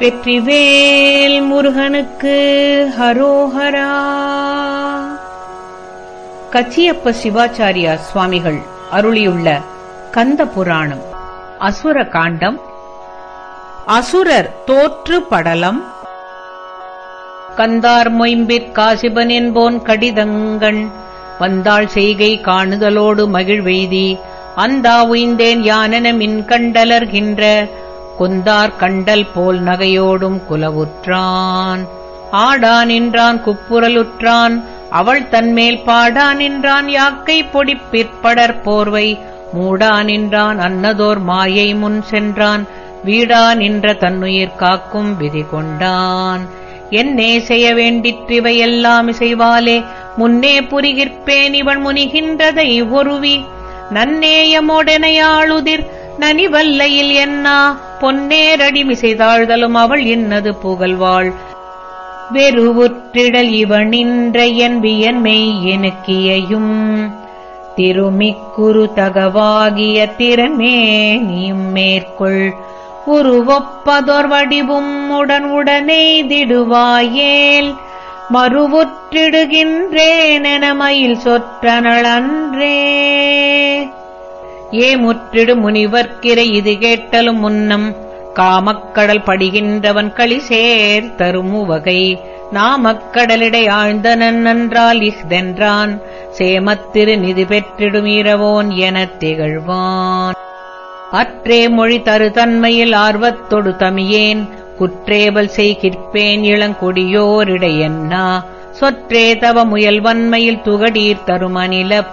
வெற்றிவேல் முருகனுக்கு ஹரோஹரா. கச்சியப்ப சிவாச்சாரியா சுவாமிகள் அருளியுள்ள கந்த புராணம் அசுர காண்டம் அசுரர் தோற்று படலம் கந்தார் மொயம்பிற் காசிபன் என்போன் கடிதங்கண் வந்தாள் செய்கை காணுதலோடு மகிழ்வெய்தி அந்தா உய்ந்தேன் யானென மின் கண்டலர்கின்ற கொந்தார் கண்டல் போல் நகையோடும் குலவுற்றான். ஆடா நின்றான் குப்புரலுற்றான் அவள் தன்மேல் பாடா நின்றான் யாக்கை பொடி பிற்படற் போர்வை. மூடா நின்றான் அன்னதோர் மாயை முன் சென்றான். வீடா நின்ற தன்னுயிர் காக்கும் விதி கொண்டான். என்னே செய்ய வேண்டிற்றிவையெல்லாம் இசைவாலே முன்னே புரிகிற்பேன் இவன் முனிகின்றதை ஒருவி. நன்னேயமோடெனையாளுதிர் நனிவல்லையில் என்னா? பொன்னேரடிமிசைதாழ்தலும் அவள் இன்னது புகழ்வாள். வெறுவுற்றிடல் இவனின்ற என்பியன் மெய் எனக்கியையும் திருமிக்குரு தகவாகிய திறமே நீயும் மேற்கொள். உருவொப்பதோர் வடிவும் உடன் உடனே திடுவாயேல் மறுவுற்றிடுகின்றேனென மயில் சொற்றனளன்றே ஏ முற்றிடு முனிவர்க்கிரை இது கேட்டலும் முன்னம். காமக்கடல் படிகின்றவன் களி சேர் தருமுவகை நாமக்கடலிடை ஆழ்ந்தனன் நன்றால் இஃதென்றான். சேமத்திரு நிதி பெற்றிடுமீரவோன் எனத் திகழ்வான். அற்றே மொழி தரு தன்மையில் ஆர்வத்தொடு தமியேன். குற்றேவல் செய்கிற்பேன் இளங்கொடியோரிடையன்னா. சொற்றே தவ முயல் வன்மையில் துகடீர் தருமனில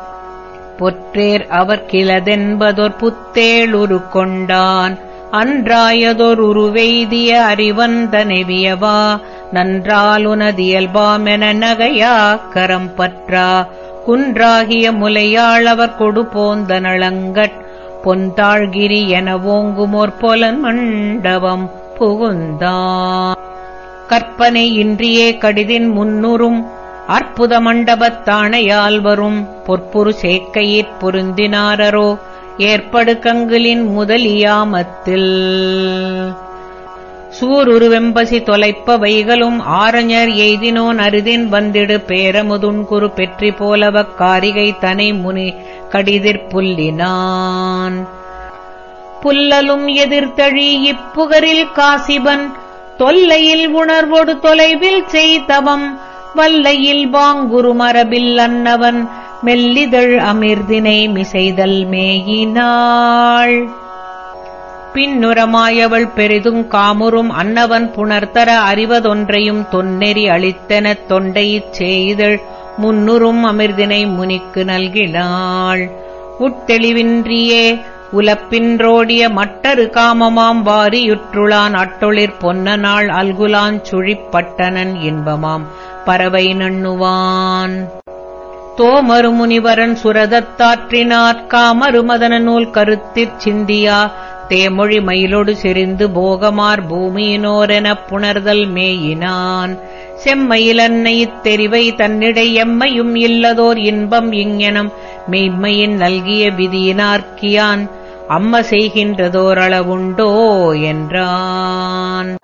பொற்றேர் அவர் கிளதென்பதொர் புத்தேளுரு கொண்டான். அன்றாயதொர் உருவெய்திய அறிவந்தனெவியவா நன்றாலுனதியல்பாமென நகையா கரம் பற்றா. குன்றாகிய முலையாளவர் கொடு போந்த நளங்கட் பொன்தாழ்கிரி என ஓங்குமோர் பொலன் மண்டபம் புகுந்தான். கற்பனை இன்றியே கடிதின் முன்னுறும் அற்புத மண்டபத்தாணையால் வரும் பொற்புரு சேக்கையிற் பொருந்தினாரோ ஏற்படு கங்குலின் முதலியாமத்தில். சூருருவெம்பசி தொலைப்ப வைகளும் ஆரஞர் எய்தினோன் அருதின் வந்திடு பேரமுதுன்குரு பெற்றி போலவக் காரிகை தனை முனி கடிதிற் புல்லினான். புல்லலும் எதிர்த்தழி இப்புகரில் காசிபன் தொல்லையில் உணர்வொடு தொலைவில் செய்தவம் வல்லையில் வாங்குரு மரபில் அன்னவன் மெல்லிதழ் அமிர்தினை மிசைதல் மேயினாள். பின்னுரமாயவள் பெரிதும் காமுறும் அன்னவன் புணர்த்தர அறிவதொன்றையும் தொன்னெறி அளித்தெனத் தொண்டையிற் செய்தள் முன்னுறும் அமிர்தினை முனிக்கு நல்கினாள். உட்தெளிவின்றியே உலப்பின்றோடிய மட்டரு காமமாம் வாரியுற்றுளான் அட்டொளிர் பொன்னனாள் அல்குலான் சுழிப்பட்டனன் இன்பமாம். பறவை நண்ணுவான். தோமரு முனிவரன் சுரதத்தாற்றினாற் காமருமதன நூல் கருத்திற் சிந்தியா. தேமொழி மயிலொடு செறிந்து போகமார் பூமியினோரெனப் புணர்தல் மேயினான். செம்மயிலன்னைத் தெரிவை தன்னிடை எம்மையும் இல்லதோர் இன்பம் இங்ஙனம். மெய்மையின் நல்கிய விதியினார்க்கியான். அம்ம செய்கின்றதோரளவுண்டோ என்றான்.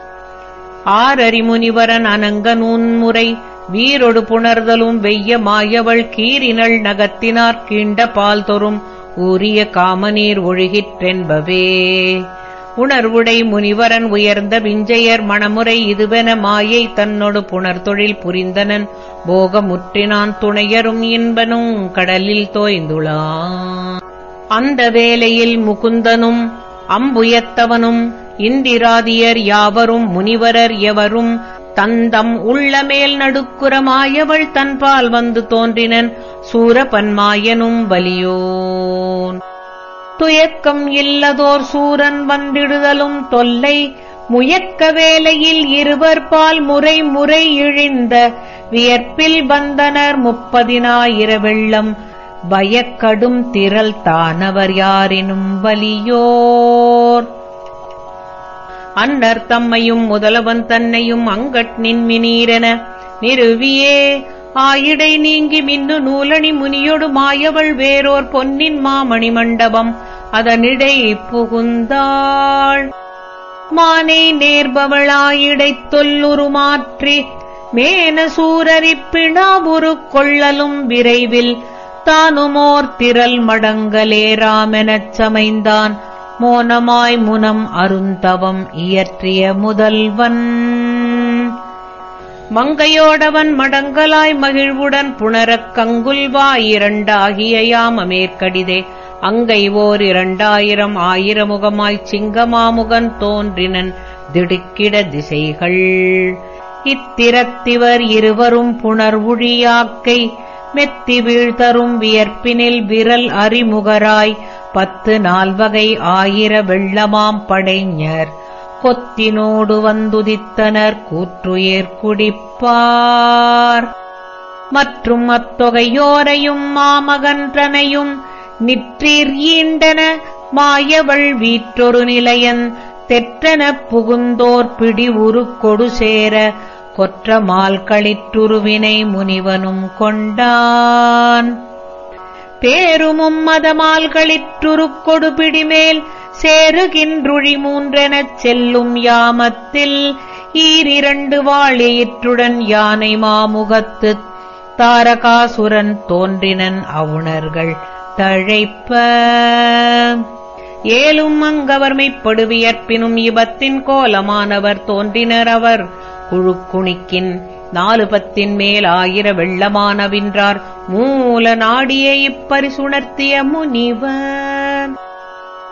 ஆரறிமுனிவரன் அனங்க நூன்முறை வீரொடு புணர்தலும் வெய்ய மாயவள் கீரினள் நகத்தினார் கீண்ட பால் தொறும் ஊரிய காமநீர் ஒழுகிற்றென்பவே. உணர்வுடை முனிவரன் உயர்ந்த விஞ்சையர் மணமுறை இதுவென மாயை தன்னொடு புணர்தொழில் புரிந்தனன் போகமுற்றினான் துணையரும் இன்பனும் கடலில் தோய்ந்துளான். அந்த வேளையில் முகுந்தனும் அம்புயத்தவனும் இந்திராதியர் யாவரும் முனிவரர் எவரும் தந்தம் உள்ளமேல் நடுக்குறமாயவள் தன்பால் வந்து தோன்றினன் சூரபன்மாயனும் வலியோன். துயக்கம் இல்லதோர் சூரன் வந்திடுதலும் தொல்லை முயக்க வேலையில் இருவர் பால் முறை முறை இழிந்த வியற்பில் வந்தனர் முப்பதினாயிர வெள்ளம் பயக்கடும் திரள் தானவர் யாரினும் வலியோர். அன்னர் தம்மையும் முதலவன் தன்னையும் அங்கட் நின்மினீரென நிறுவியே ஆயிடை நீங்கி மின்னு நூலணி முனியொடு மாயவள் வேறோர் பொன்னின் மாமணி மண்டபம் அதனிடை புகுந்தாள். மானை நேர்பவளாயிடைத் தொல்லுருமாற்றி மேன சூரரிப்பிணாபுரு கொள்ளலும் விரைவில் தானுமோர் திரல் மடங்கலேராமெனச் சமைந்தான். மோனமாய் முனம் அருந்தவம் இயற்றிய முதல்வன். மங்கையோடவன் மடங்கலாய் மகிழ்வுடன் புணரக் கங்குல்வாய் இரண்டாகிய யாமமேற்கடிதே. அங்கை ஓர் இரண்டாயிரம் ஆயிரமுகமாய்ச் சிங்கமாமுகன் தோன்றினன் திடுக்கிட திசைகள். இத்திரத்திவர் இருவரும் புணர்வுழியாக்கை மெத்தி வீழ்தரும் வியர்ப்பினில் விரல் அறிமுகராய் பத்து நால்வகை ஆயிர வெள்ளமாம் படைஞர். கொத்தினோடு வந்துதித்தனர் கூற்றுயிர் குடிப்பார். மற்றும் அத்தொகையோரையும் மாமகன்றனையும் நிற்றீர் ஈண்டன மாயவள் வீற்றொரு நிலையன் தெற்றன புகுந்தோர் பிடி உரு கொடு சேர கொற்றமால் களிற்றுருவினை முனிவனும் கொண்டான். பேருமும் மதமால் களிற்றுரு கொடு சேருகின்றுழி மூன்றெனச் செல்லும் யாமத்தில் ஈரிரண்டு வாழியிற்றுடன் யானை மாமுகத்து தாரகாசுரன் தோன்றினன் அவுணர்கள் தழைப்ப. ஏலும் அங்கவர் மெய்ப்படுவியற்பினும் இபத்தின் கோலமானவர் தோன்றினர் அவர். குழுக்குணிக்கின் நாலு பத்தின் மேல் ஆயிர வெள்ளமானவின்றார். மூல நாடியை இப்பரிசுணர்த்திய முனிவர்.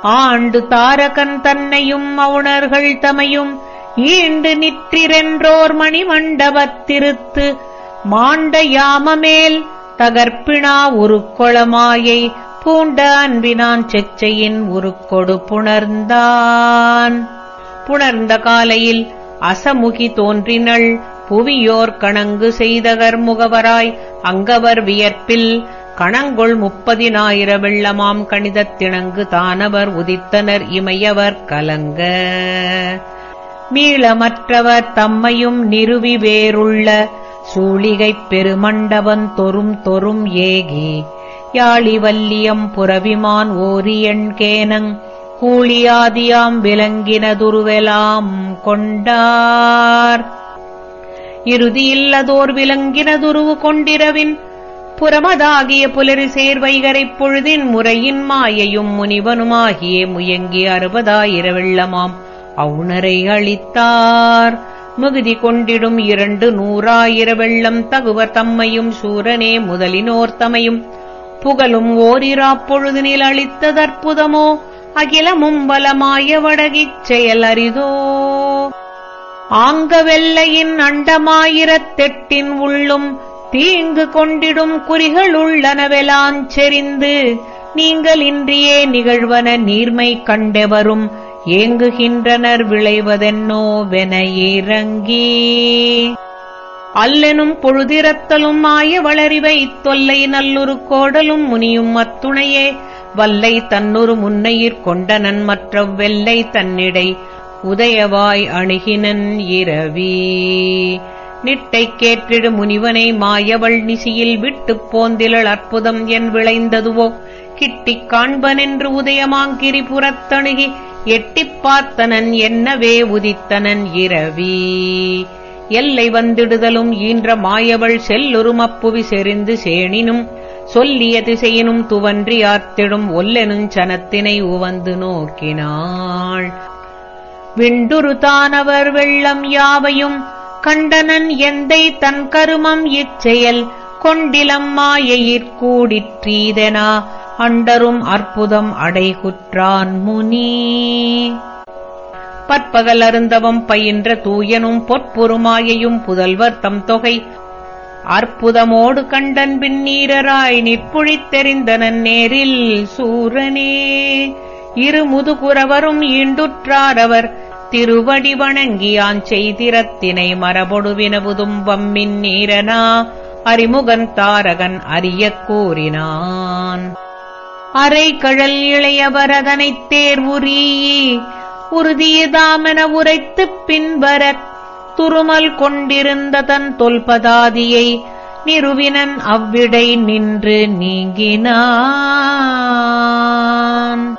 ஆண்டு தாரகன் தன்னையும் அவுணர்கள் தமையும் ஈண்டு நிற்றிரென்றோர் மணிமண்டபத்திருத்து மாண்ட யாமமேல் தகர்ப்பினா உருக்கொளமாயை பூண்ட அன்பினான் செச்சையின் உருக்கொடு புணர்ந்தான். புணர்ந்த காலையில் அசமுகி தோன்றினள். புவியோர் கணங்கு செய்தகர் முகவராய். அங்கவர் வியற்பில் கணங்கொள் முப்பதினாயிர வெள்ளமாம் கணிதத்திணங்கு தானவர் உதித்தனர் இமையவர் கலங்க. மீளமற்றவர் தம்மையும் நிறுவி வேறுள்ள. சூழிகைப் பெருமண்டபன் தொரும் தொரும் ஏகி. யாழிவல்லியம் புறவிமான் ஓரியன் கேனங். கூழியாதியாம் விலங்கினதுருவெலாம் கொண்டார். இறுதியில்லதோர் விலங்கினதுருவு கொண்டிரவின் புறமதாகிய புலரி சேர்வைகரைப் பொழுதின் முறையின் மாயையும் முனிவனுமாகியே முயங்கி அறுபதாயிர வெள்ளமாம் அவுணரை அளித்தார் மிகுதி கொண்டிடும் இரண்டு நூறாயிர வெள்ளம் தகுவர் தம்மையும் சூரனே முதலினோர் தமையும். புகழும் ஓரிராப்பொழுதினில் அளித்ததற்புதமோ அகிலமும்பலமாய வடகிச் செயல் அரிதோ? ஆங்க வெள்ளையின் அண்டமாயிரத்தெட்டின் உள்ளும் தீங்கு கொண்டிடும் குறிகளுள்ளனவெலாஞ் செறிந்து நீங்கள் இன்றியே நிகழ்வன நீர்மை கண்டெவரும் ஏங்குகின்றனர் விளைவதென்னோ வென இறங்கி அல்லெனும் பொழுதிரத்தலும் ஆய வளரிவை தொல்லை நல்லுரு கோடலும் முனியும் அத்துணையே வல்லை தன்னொரு முன்னையிற் கொண்டனன் மற்ற வெல்லை தன்னிடை உதயவாய் அணுகினன் இரவி. நிட்டைக் கேற்றிடு முனிவனை மாயவள் நிசியில் விட்டுப் போந்திலள் அற்புதம் என் விளைந்ததுவோ? கிட்டிக் காண்பனென்று உதயமாங்கிரி புறத்தணுகி எட்டிப் பார்த்தனன் என்னவே உதித்தனன் இரவி. எல்லை வந்திடுதலும் ஈன்ற மாயவள் செல்லுரும் அப்புவி செறிந்து சேணினும் சொல்லிய திசையினும் துவன்றி ஆர்த்திடும் ஒல்லெனுஞ் சனத்தினை உவந்து நோக்கினாள். விண்டுரு தானவர் வெள்ளம் யாவையும் கண்டனன் எந்தை தன் கருமம் இச்செயல் கொண்டிலம் மாயையிற்கூடிற்றீதெனா அண்டரும் அற்புதம் அடைகுற்றான் முனி. பற்பகல் அருந்தவம் பயின்ற தூயனும் பொற்புறுமாயையும் புதல்வர் தம் தொகை அற்புதமோடு கண்டன் பின்னீரராய் நிற்புழித்தெறிந்தனன் நேரில் சூரனே. இரு முதுகுறவரும் ஈண்டுற்றாரவர் திருவடி வணங்கியான் செய்திரத்தினை மரபொடு வினவுதும் வம்மின் நீரனா அறிமுகன் தாரகன் அறியக் கூறினான். அரை கழல் இளையவர் அதனைத் தேர்வுரீ உறுதியதாமென உரைத்துப் பின்வரத் துருமல் கொண்டிருந்த தன் தொல்பதாதியை நிறுவினன் அவ்விடை நின்று நீங்கினான்.